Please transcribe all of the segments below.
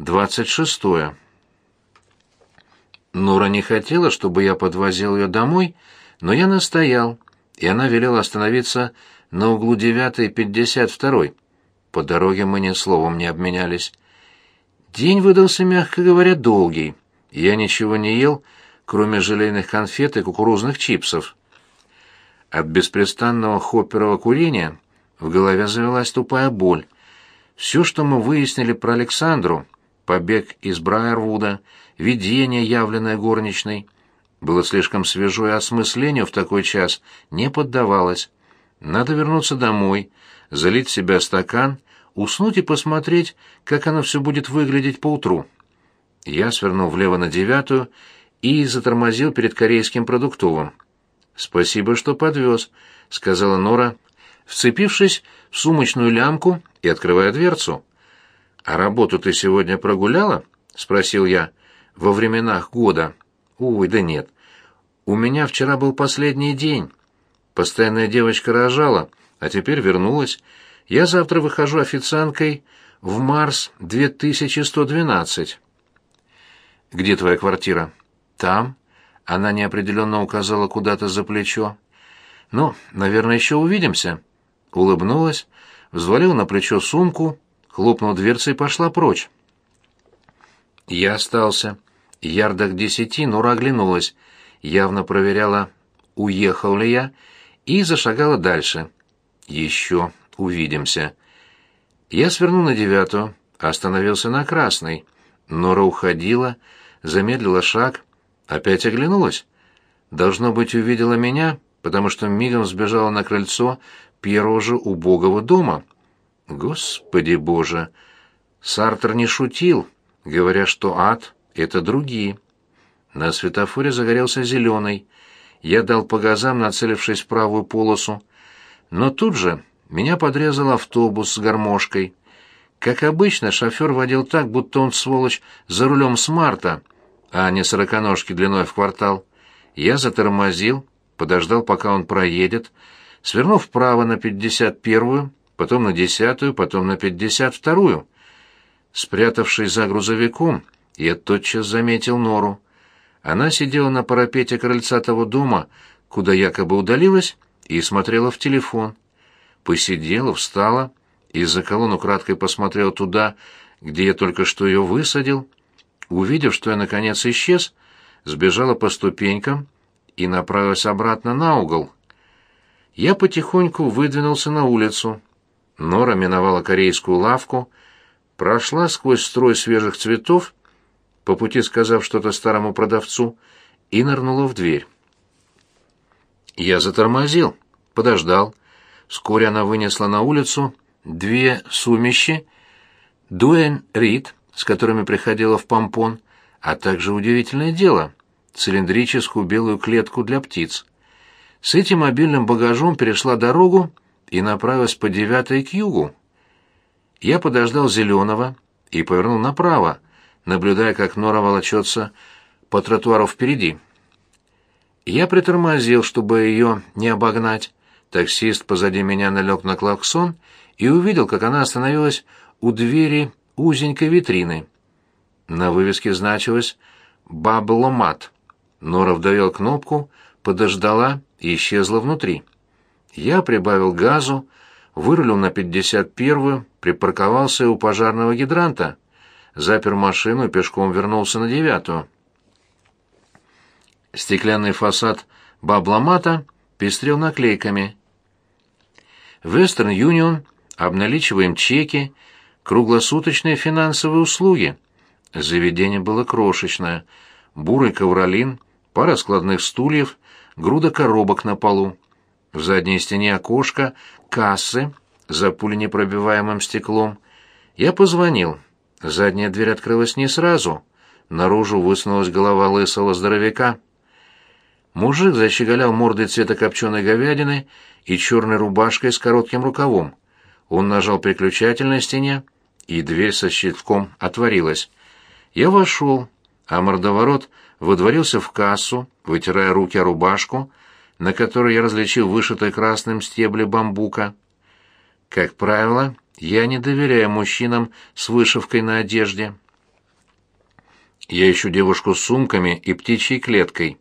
Двадцать шестое. Нора не хотела, чтобы я подвозил ее домой, но я настоял, и она велела остановиться на углу 9 и 52 По дороге мы ни словом не обменялись. День выдался, мягко говоря, долгий. Я ничего не ел, кроме желейных конфет и кукурузных чипсов. От беспрестанного хопперова курения в голове завелась тупая боль. Все, что мы выяснили про Александру, побег из Брайервуда, видение, явленное горничной, было слишком свежо и осмыслению в такой час не поддавалось. Надо вернуться домой, залить в себя стакан, уснуть и посмотреть, как оно все будет выглядеть поутру. Я свернул влево на девятую и затормозил перед корейским продуктовым. «Спасибо, что подвез», — сказала Нора, вцепившись в сумочную лямку и открывая дверцу. «А работу ты сегодня прогуляла?» — спросил я. «Во временах года». «Ой, да нет. У меня вчера был последний день. Постоянная девочка рожала, а теперь вернулась. Я завтра выхожу официанткой в Марс 2112. Где твоя квартира? Там. Она неопределенно указала куда-то за плечо. Ну, наверное, еще увидимся. Улыбнулась, взвалила на плечо сумку, хлопнула дверцей и пошла прочь. Я остался. Ярдах десяти Нора оглянулась, явно проверяла, уехал ли я, и зашагала дальше. Еще увидимся. Я свернул на девятую, остановился на красной. Нора уходила, замедлила шаг, опять оглянулась. Должно быть, увидела меня, потому что мигом сбежала на крыльцо первого же убогого дома. Господи Боже! Сартер не шутил, говоря, что ад — это другие. На светофоре загорелся зеленый — я дал по газам, нацелившись в правую полосу. Но тут же меня подрезал автобус с гармошкой. Как обычно, шофер водил так, будто он, сволочь, за рулем смарта, а не сороконожки длиной в квартал. Я затормозил, подождал, пока он проедет, свернул вправо на пятьдесят первую, потом на десятую, потом на пятьдесят вторую. Спрятавшись за грузовиком, я тотчас заметил нору. Она сидела на парапете крыльца того дома, куда якобы удалилась, и смотрела в телефон. Посидела, встала, из-за колонн украдкой посмотрела туда, где я только что ее высадил. Увидев, что я наконец исчез, сбежала по ступенькам и направилась обратно на угол. Я потихоньку выдвинулся на улицу. Нора миновала корейскую лавку, прошла сквозь строй свежих цветов по пути сказав что-то старому продавцу, и нырнула в дверь. Я затормозил, подождал. Вскоре она вынесла на улицу две сумищи, дуэн рид, с которыми приходила в помпон, а также удивительное дело — цилиндрическую белую клетку для птиц. С этим мобильным багажом перешла дорогу и направилась по девятой к югу. Я подождал зеленого и повернул направо, наблюдая, как Нора волочется по тротуару впереди. Я притормозил, чтобы ее не обогнать. Таксист позади меня налег на клаксон и увидел, как она остановилась у двери узенькой витрины. На вывеске значилось «Бабломат». Нора вдавила кнопку, подождала и исчезла внутри. Я прибавил газу, вырулил на 51-ю, припарковался у пожарного гидранта запер машину и пешком вернулся на девятую. Стеклянный фасад бабломата пестрел наклейками. Western Union обналичиваем чеки, круглосуточные финансовые услуги. Заведение было крошечное. Бурый ковролин, пара складных стульев, груда коробок на полу. В задней стене окошко, кассы за пуленепробиваемым стеклом. Я позвонил. Задняя дверь открылась не сразу. Наружу высунулась голова лысого здоровяка. Мужик защеголял мордой цвета копченой говядины и черной рубашкой с коротким рукавом. Он нажал переключатель на стене, и дверь со щитком отворилась. Я вошел, а мордоворот выдворился в кассу, вытирая руки о рубашку, на которой я различил вышитое красным стебли бамбука. Как правило, я не доверяю мужчинам с вышивкой на одежде. Я ищу девушку с сумками и птичьей клеткой».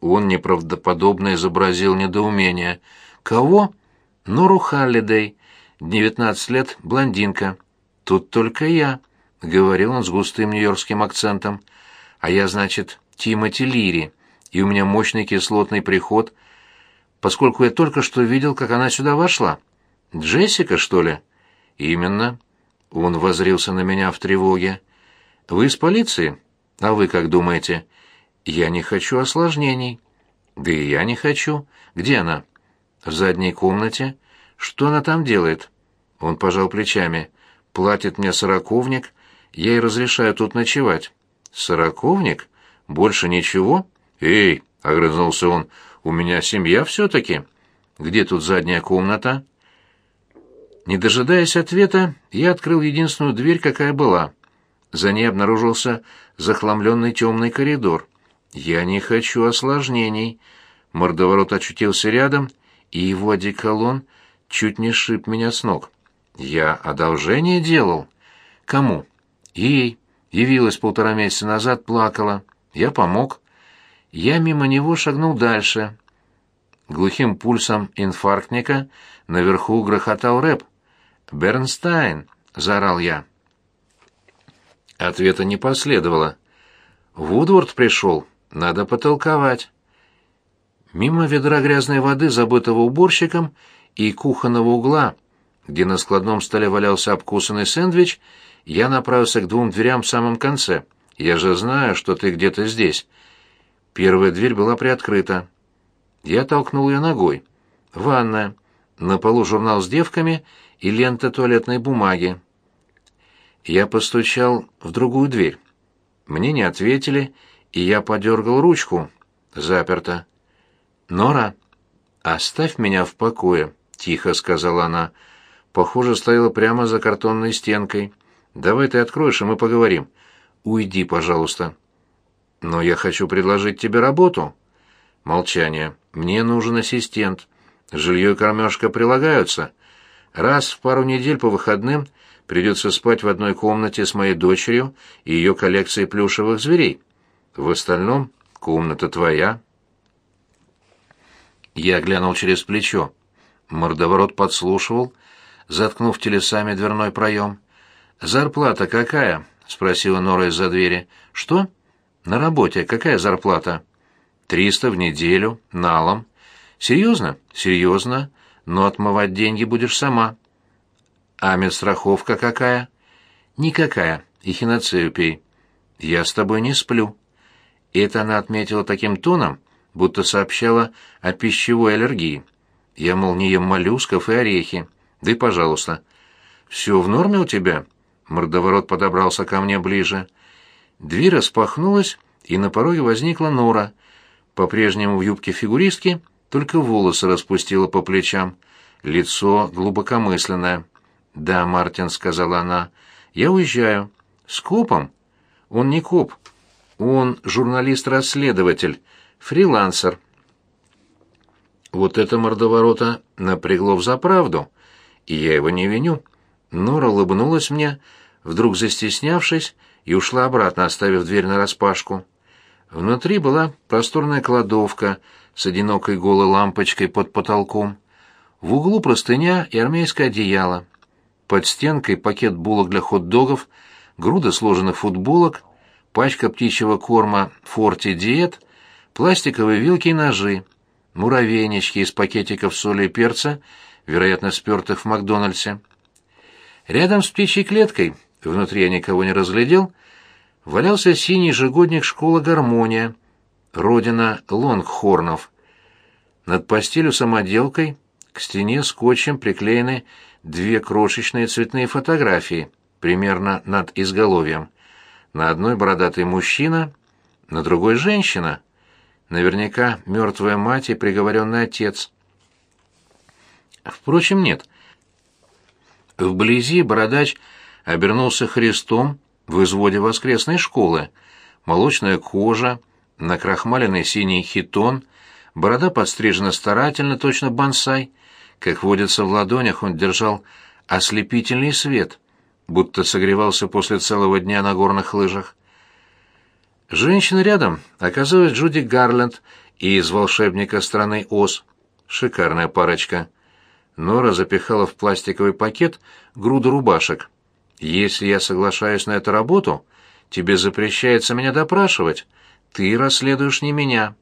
Он неправдоподобно изобразил недоумение. «Кого?» «Нору Халлидей. Девятнадцать лет, блондинка. Тут только я», — говорил он с густым нью-йоркским акцентом. «А я, значит, Тимоти Лири, и у меня мощный кислотный приход, поскольку я только что видел, как она сюда вошла. Джессика, что ли?» «Именно». Он возрился на меня в тревоге. «Вы из полиции? А вы как думаете?» «Я не хочу осложнений». «Да и я не хочу. Где она?» «В задней комнате. Что она там делает?» Он пожал плечами. «Платит мне сороковник. Я ей разрешаю тут ночевать». «Сороковник? Больше ничего?» «Эй!» — огрызнулся он. «У меня семья все-таки. Где тут задняя комната?» Не дожидаясь ответа, я открыл единственную дверь, какая была. За ней обнаружился захламленный темный коридор. «Я не хочу осложнений». Мордоворот очутился рядом, и его одеколон чуть не сшиб меня с ног. «Я одолжение делал?» «Кому?» «Ей. Явилась полтора месяца назад, плакала. Я помог». Я мимо него шагнул дальше. Глухим пульсом инфарктника наверху грохотал рэп. «Бернстайн!» — заорал я. Ответа не последовало. «Вудворд пришел. Надо потолковать». Мимо ведра грязной воды, забытого уборщиком, и кухонного угла, где на складном столе валялся обкусанный сэндвич, я направился к двум дверям в самом конце. Я же знаю, что ты где-то здесь. Первая дверь была приоткрыта. Я толкнул ее ногой. Ванная. На полу журнал с девками и лента туалетной бумаги. Я постучал в другую дверь. Мне не ответили, и я подергал ручку. Заперто. «Нора, оставь меня в покое», — тихо сказала она. Похоже, стояла прямо за картонной стенкой. «Давай ты откроешь, и мы поговорим. Уйди, пожалуйста». «Но я хочу предложить тебе работу». Молчание. «Мне нужен ассистент. Жилье и кормежка прилагаются. Раз в пару недель по выходным придется спать в одной комнате с моей дочерью и ее коллекцией плюшевых зверей. В остальном комната твоя. Я глянул через плечо. Мордоворот подслушивал, заткнув телесами дверной проем. «Зарплата какая?» — спросила Нора из-за двери. «Что?» «На работе. Какая зарплата?» «Триста в неделю. Налом». «Серьезно?» «Серьезно но отмывать деньги будешь сама. А медстраховка какая? Никакая, и хиноцею пей. Я с тобой не сплю. Это она отметила таким тоном, будто сообщала о пищевой аллергии. Я, мол, не ем моллюсков и орехи. Да и пожалуйста. Все в норме у тебя? Мордоворот подобрался ко мне ближе. Дверь распахнулась, и на пороге возникла Нора. По-прежнему в юбке фигуристки — только волосы распустила по плечам, лицо глубокомысленное. «Да, Мартин», — сказала она, — «я уезжаю». «С копом?» «Он не коп. Он журналист-расследователь, фрилансер». Вот это мордоворота напрягло в заправду, и я его не виню. Нора улыбнулась мне, вдруг застеснявшись, и ушла обратно, оставив дверь нараспашку. Внутри была просторная кладовка с одинокой голой лампочкой под потолком. В углу простыня и армейское одеяло. Под стенкой пакет булок для хот-догов, груда сложенных футболок, пачка птичьего корма «Форти Диет», пластиковые вилки и ножи, муравейнички из пакетиков соли и перца, вероятно, спертых в Макдональдсе. Рядом с птичьей клеткой, внутри я никого не разглядел, валялся синий ежегодник школы «Гармония», родина лонгхорнов. Над постелью самоделкой к стене скотчем приклеены две крошечные цветные фотографии, примерно над изголовьем. На одной бородатый мужчина, на другой женщина. Наверняка мертвая мать и приговоренный отец. Впрочем, нет. Вблизи бородач обернулся Христом в изводе воскресной школы. Молочная кожа, накрахмаленный синий хитон, борода подстрижена старательно, точно бонсай. Как водится в ладонях, он держал ослепительный свет, будто согревался после целого дня на горных лыжах. Женщина рядом оказалась Джуди Гарленд из «Волшебника страны Оз». Шикарная парочка. Нора запихала в пластиковый пакет груду рубашек. «Если я соглашаюсь на эту работу, тебе запрещается меня допрашивать. Ты расследуешь не меня».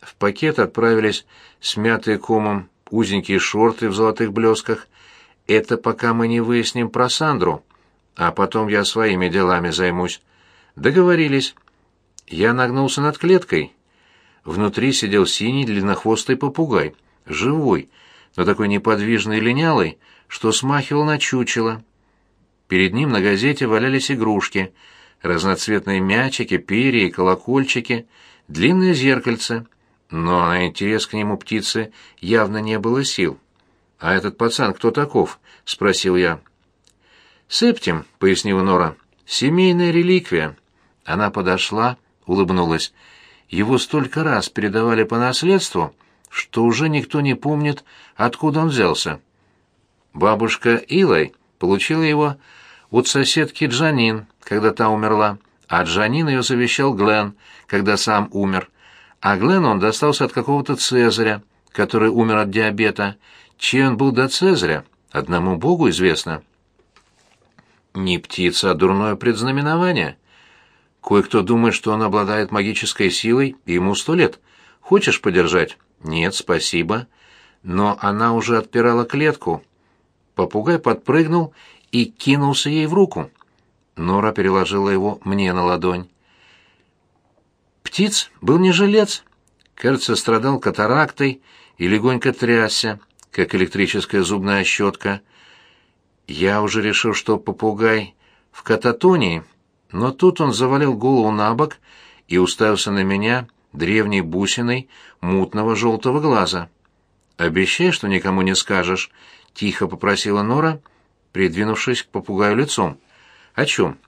В пакет отправились смятые комом узенькие шорты в золотых блесках. Это пока мы не выясним про Сандру, а потом я своими делами займусь. Договорились. Я нагнулся над клеткой. Внутри сидел синий длиннохвостый попугай, живой, но такой неподвижный и линялый, что смахивал на чучело. Перед ним на газете валялись игрушки, разноцветные мячики, перья и колокольчики, длинное зеркальце — но на интерес к нему птицы явно не было сил. «А этот пацан кто таков?» — спросил я. «Септим», — пояснила Нора, — «семейная реликвия». Она подошла, улыбнулась. Его столько раз передавали по наследству, что уже никто не помнит, откуда он взялся. Бабушка Илой получила его от соседки Джанин, когда та умерла, а Джанин ее завещал Глен, когда сам умер — а Глену он достался от какого-то Цезаря, который умер от диабета. Чей он был до Цезаря, одному богу известно. Не птица, а дурное предзнаменование. Кое-кто думает, что он обладает магической силой, и ему сто лет. Хочешь подержать? Нет, спасибо. Но она уже отпирала клетку. Попугай подпрыгнул и кинулся ей в руку. Нора переложила его мне на ладонь. Птиц был не жилец. Кажется, страдал катарактой и легонько трясся, как электрическая зубная щетка. Я уже решил, что попугай в кататонии, но тут он завалил голову на бок и уставился на меня древней бусиной мутного желтого глаза. «Обещай, что никому не скажешь», — тихо попросила Нора, придвинувшись к попугаю лицом. «О чем?»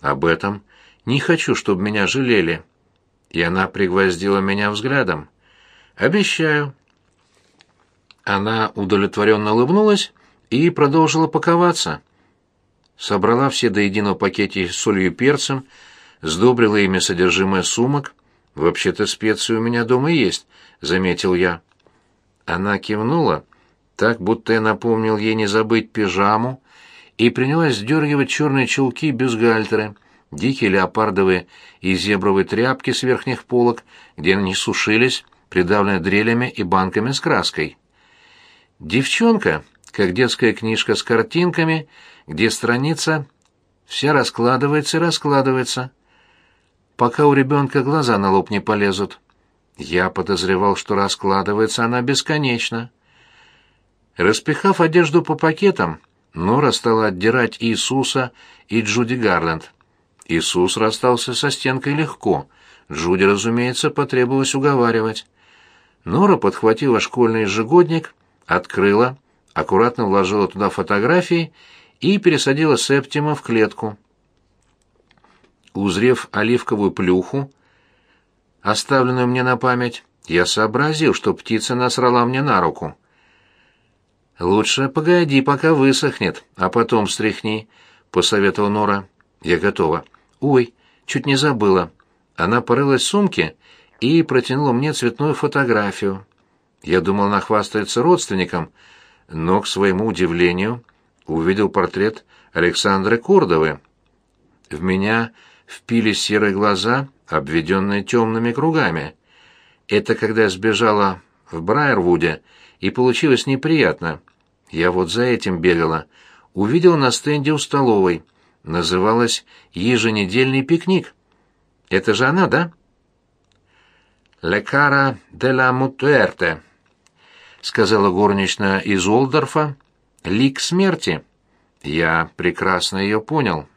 «Об этом. Не хочу, чтобы меня жалели» и она пригвоздила меня взглядом. «Обещаю». Она удовлетворенно улыбнулась и продолжила паковаться. Собрала все до единого пакете с солью и перцем, сдобрила ими содержимое сумок. «Вообще-то специи у меня дома есть», — заметил я. Она кивнула, так, будто я напомнил ей не забыть пижаму, и принялась сдергивать черные чулки и бюстгальтеры — дикие леопардовые и зебровые тряпки с верхних полок, где они сушились, придавленные дрелями и банками с краской. Девчонка, как детская книжка с картинками, где страница вся раскладывается и раскладывается, пока у ребенка глаза на лоб не полезут. Я подозревал, что раскладывается она бесконечно. Распихав одежду по пакетам, Нора стала отдирать Иисуса и Джуди Гарленд. Иисус расстался со стенкой легко. Джуди, разумеется, потребовалось уговаривать. Нора подхватила школьный ежегодник, открыла, аккуратно вложила туда фотографии и пересадила Септима в клетку. Узрев оливковую плюху, оставленную мне на память, я сообразил, что птица насрала мне на руку. «Лучше погоди, пока высохнет, а потом встряхни», — посоветовал Нора. «Я готова». «Ой, чуть не забыла». Она порылась в сумке и протянула мне цветную фотографию. Я думал, она хвастается родственником, но, к своему удивлению, увидел портрет Александры Кордовы. В меня впились серые глаза, обведенные темными кругами. Это когда я сбежала в Брайервуде, и получилось неприятно. Я вот за этим бегала. Увидела на стенде у столовой — называлась «Еженедельный пикник». Это же она, да? «Лекара де ла Мутуэрте», — сказала горничная из Олдорфа, — «лик смерти». Я прекрасно ее понял.